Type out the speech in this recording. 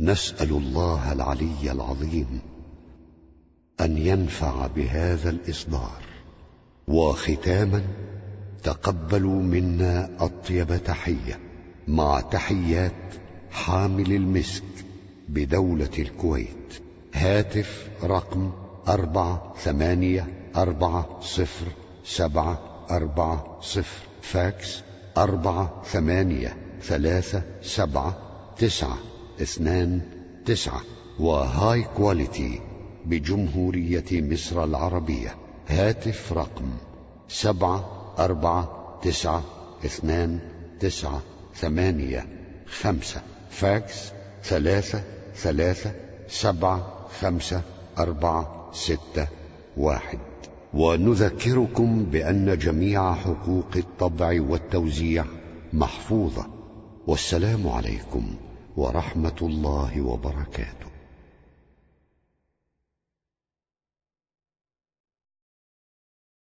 نسأل الله العلي العظيم أن ينفع بهذا الإصدار. وختاما تقبلوا منا أطيب تحية مع تحيات حامل المسك بدولة الكويت. هاتف رقم أربعة ثمانية أربعة صفر سبعة أربعة صفر فاكس أربعة ثمانية ثلاثة سبعة تسعة. اثنان تسعة. و High Quality بجمهورية مصر العربية. هاتف رقم سبعة أربعة تسعة اثنان تسعة ثمانية خمسة. فاكس ثلاثة ثلاثة سبعة خمسة أربعة ستة واحد. ونذكركم بأن جميع حقوق الطبع والتوزيع محفوظة. والسلام عليكم. ورحمة الله وبركاته.